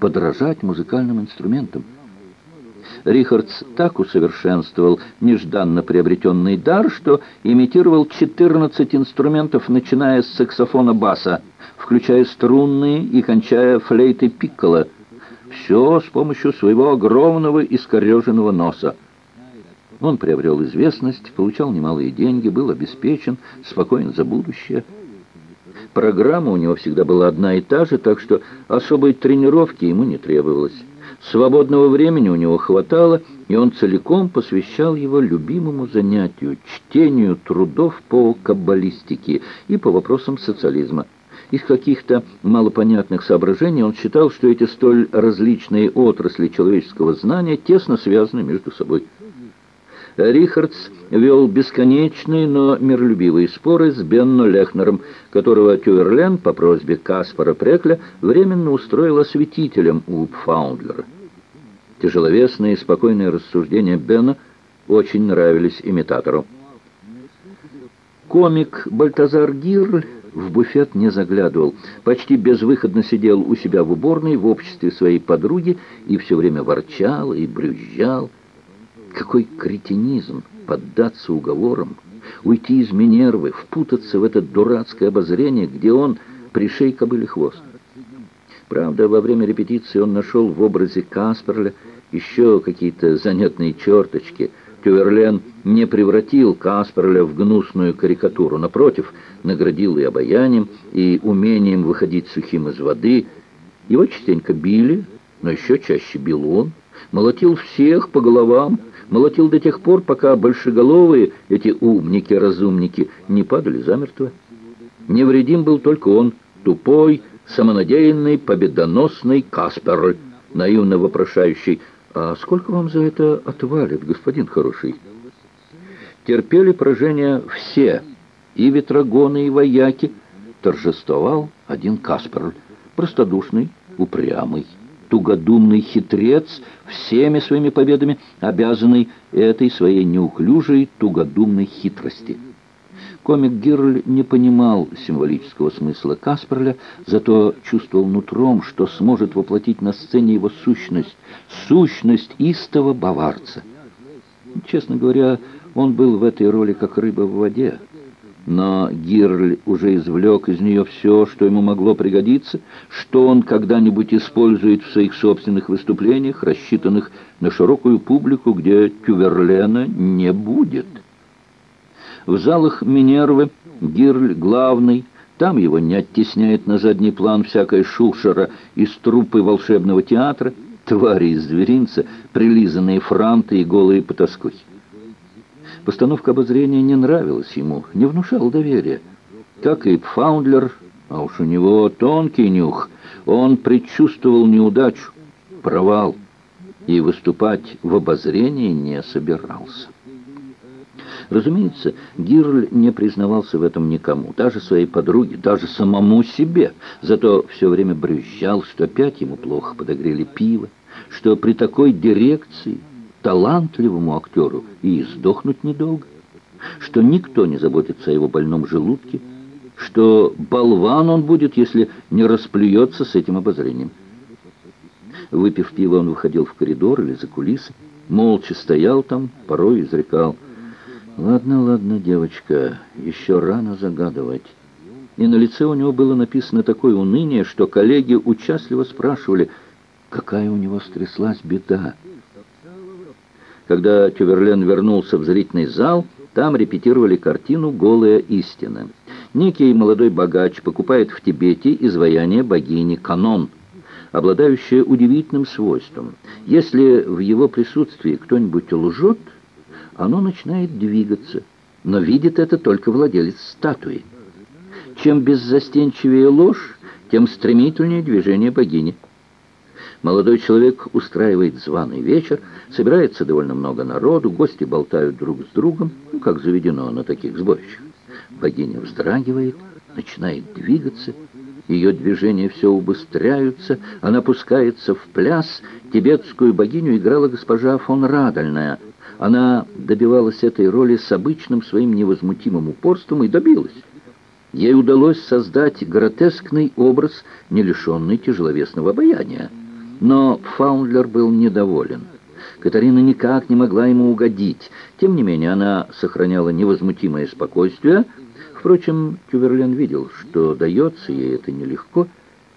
подражать музыкальным инструментам. Рихардс так усовершенствовал нежданно приобретенный дар, что имитировал 14 инструментов, начиная с саксофона баса, включая струнные и кончая флейты пикколо. Все с помощью своего огромного искореженного носа. Он приобрел известность, получал немалые деньги, был обеспечен, спокоен за будущее. Программа у него всегда была одна и та же, так что особой тренировки ему не требовалось. Свободного времени у него хватало, и он целиком посвящал его любимому занятию – чтению трудов по каббалистике и по вопросам социализма. Из каких-то малопонятных соображений он считал, что эти столь различные отрасли человеческого знания тесно связаны между собой. Рихардс вел бесконечные, но миролюбивые споры с Бенно Лехнером, которого Тюверлен по просьбе Каспара Прекля временно устроил осветителем у Пфаундлера. Тяжеловесные и спокойные рассуждения Бена очень нравились имитатору. Комик Бальтазар Гирль в буфет не заглядывал, почти безвыходно сидел у себя в уборной в обществе своей подруги и все время ворчал и брюзжал. Какой кретинизм поддаться уговорам, уйти из Минервы, впутаться в это дурацкое обозрение, где он пришей кобыли хвост. Правда, во время репетиции он нашел в образе Касперля еще какие-то занятные черточки. Тюверлен не превратил Касперля в гнусную карикатуру. Напротив, наградил и обаянием, и умением выходить сухим из воды. Его частенько били, но еще чаще бил он. Молотил всех по головам, молотил до тех пор, пока большеголовые, эти умники-разумники, не падали замертво. Невредим был только он, тупой, самонадеянный, победоносный Каспер, наивно вопрошающий, «А сколько вам за это отвалит, господин хороший?» Терпели поражение все, и ветрогоны, и вояки. Торжествовал один Каспер, простодушный, упрямый тугодумный хитрец, всеми своими победами обязанный этой своей неуклюжей тугодумной хитрости. Комик Гирль не понимал символического смысла Касперля, зато чувствовал нутром, что сможет воплотить на сцене его сущность, сущность истого баварца. Честно говоря, он был в этой роли как рыба в воде. Но Гирль уже извлек из нее все, что ему могло пригодиться, что он когда-нибудь использует в своих собственных выступлениях, рассчитанных на широкую публику, где Тюверлена не будет. В залах Минервы Гирль главный, там его не оттесняет на задний план всякая шушера из труппы волшебного театра, твари из зверинца, прилизанные франты и голые потаскухи. Постановка обозрения не нравилась ему, не внушала доверия. Как и Пфаундлер, а уж у него тонкий нюх, он предчувствовал неудачу, провал, и выступать в обозрении не собирался. Разумеется, Гирль не признавался в этом никому, даже своей подруге, даже самому себе. Зато все время брюзжал, что опять ему плохо подогрели пиво, что при такой дирекции талантливому актеру и сдохнуть недолго, что никто не заботится о его больном желудке, что болван он будет, если не расплюется с этим обозрением. Выпив пиво, он выходил в коридор или за кулисы, молча стоял там, порой изрекал. «Ладно, ладно, девочка, еще рано загадывать». И на лице у него было написано такое уныние, что коллеги участливо спрашивали, какая у него стряслась беда. Когда Тюверлен вернулся в зрительный зал, там репетировали картину «Голая истина». Некий молодой богач покупает в Тибете изваяние богини Канон, обладающее удивительным свойством. Если в его присутствии кто-нибудь лжет, оно начинает двигаться, но видит это только владелец статуи. Чем беззастенчивее ложь, тем стремительнее движение богини. Молодой человек устраивает званый вечер, собирается довольно много народу, гости болтают друг с другом, ну, как заведено на таких сборищах. Богиня вздрагивает, начинает двигаться, ее движения все убыстряются, она пускается в пляс. Тибетскую богиню играла госпожа фон Радальная. Она добивалась этой роли с обычным своим невозмутимым упорством и добилась. Ей удалось создать гротескный образ, не лишенный тяжеловесного обаяния. Но Фаундлер был недоволен. Катарина никак не могла ему угодить. Тем не менее, она сохраняла невозмутимое спокойствие. Впрочем, Тюверлен видел, что дается ей это нелегко,